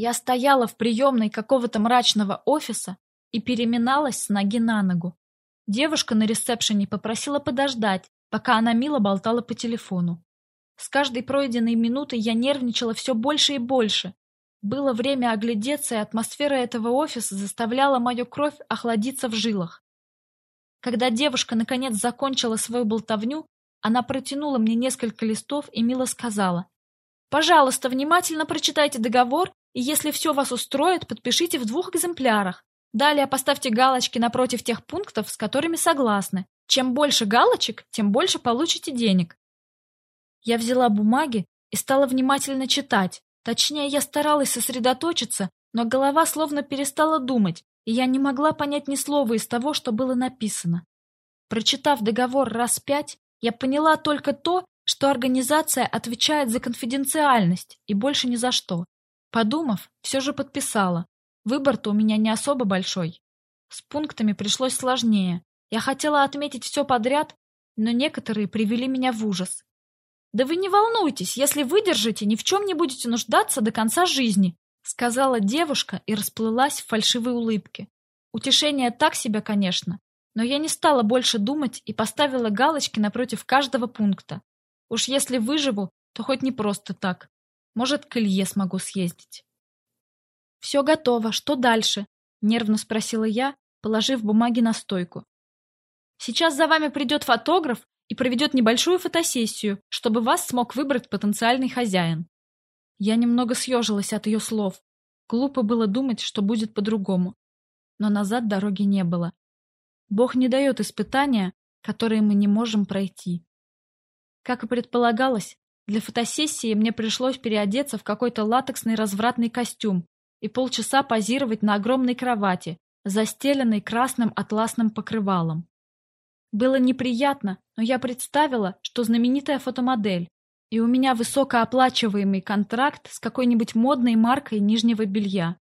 Я стояла в приемной какого-то мрачного офиса и переминалась с ноги на ногу. Девушка на ресепшене попросила подождать, пока она мило болтала по телефону. С каждой пройденной минутой я нервничала все больше и больше. Было время оглядеться, и атмосфера этого офиса заставляла мою кровь охладиться в жилах. Когда девушка наконец закончила свою болтовню, она протянула мне несколько листов и мило сказала. «Пожалуйста, внимательно прочитайте договор, и если все вас устроит, подпишите в двух экземплярах. Далее поставьте галочки напротив тех пунктов, с которыми согласны. Чем больше галочек, тем больше получите денег». Я взяла бумаги и стала внимательно читать. Точнее, я старалась сосредоточиться, но голова словно перестала думать, и я не могла понять ни слова из того, что было написано. Прочитав договор раз пять, я поняла только то, что организация отвечает за конфиденциальность и больше ни за что. Подумав, все же подписала. Выбор-то у меня не особо большой. С пунктами пришлось сложнее. Я хотела отметить все подряд, но некоторые привели меня в ужас. «Да вы не волнуйтесь, если выдержите, ни в чем не будете нуждаться до конца жизни», сказала девушка и расплылась в фальшивой улыбке. Утешение так себе, конечно, но я не стала больше думать и поставила галочки напротив каждого пункта. Уж если выживу, то хоть не просто так. Может, к Илье смогу съездить. «Все готово. Что дальше?» — нервно спросила я, положив бумаги на стойку. «Сейчас за вами придет фотограф и проведет небольшую фотосессию, чтобы вас смог выбрать потенциальный хозяин». Я немного съежилась от ее слов. Глупо было думать, что будет по-другому. Но назад дороги не было. Бог не дает испытания, которые мы не можем пройти. Как и предполагалось, для фотосессии мне пришлось переодеться в какой-то латексный развратный костюм и полчаса позировать на огромной кровати, застеленной красным атласным покрывалом. Было неприятно, но я представила, что знаменитая фотомодель, и у меня высокооплачиваемый контракт с какой-нибудь модной маркой нижнего белья.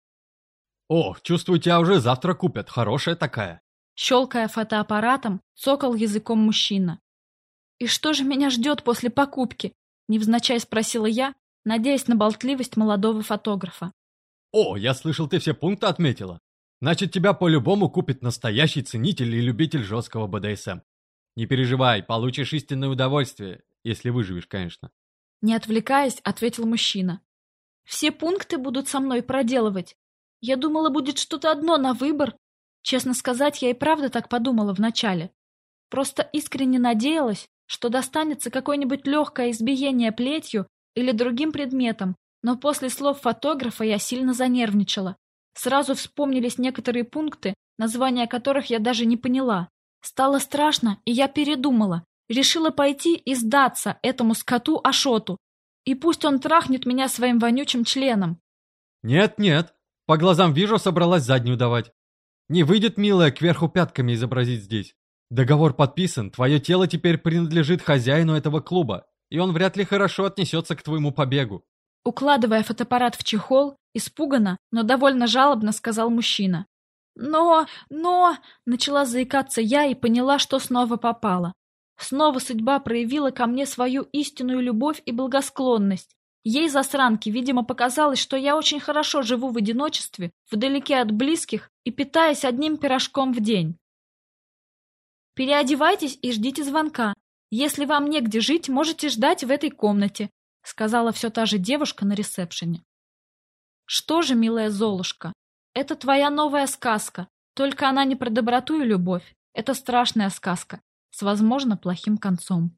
«О, чувствую, тебя уже завтра купят, хорошая такая!» Щелкая фотоаппаратом, цокал языком мужчина. «И что же меня ждет после покупки?» Невзначай спросила я, надеясь на болтливость молодого фотографа. «О, я слышал, ты все пункты отметила. Значит, тебя по-любому купит настоящий ценитель и любитель жесткого БДСМ. Не переживай, получишь истинное удовольствие, если выживешь, конечно». Не отвлекаясь, ответил мужчина. «Все пункты будут со мной проделывать. Я думала, будет что-то одно на выбор. Честно сказать, я и правда так подумала вначале. Просто искренне надеялась, что достанется какое-нибудь легкое избиение плетью или другим предметом, но после слов фотографа я сильно занервничала. Сразу вспомнились некоторые пункты, названия которых я даже не поняла. Стало страшно, и я передумала. Решила пойти и сдаться этому скоту Ашоту. И пусть он трахнет меня своим вонючим членом. Нет-нет, по глазам вижу, собралась заднюю давать. Не выйдет, милая, кверху пятками изобразить здесь. Договор подписан, твое тело теперь принадлежит хозяину этого клуба, и он вряд ли хорошо отнесется к твоему побегу. Укладывая фотоаппарат в чехол, испуганно, но довольно жалобно сказал мужчина. «Но, но...» — начала заикаться я и поняла, что снова попала. Снова судьба проявила ко мне свою истинную любовь и благосклонность. Ей, засранке, видимо, показалось, что я очень хорошо живу в одиночестве, вдалеке от близких и питаясь одним пирожком в день. Переодевайтесь и ждите звонка. Если вам негде жить, можете ждать в этой комнате, сказала все та же девушка на ресепшене. Что же, милая Золушка, это твоя новая сказка, только она не про доброту и любовь. Это страшная сказка с, возможно, плохим концом.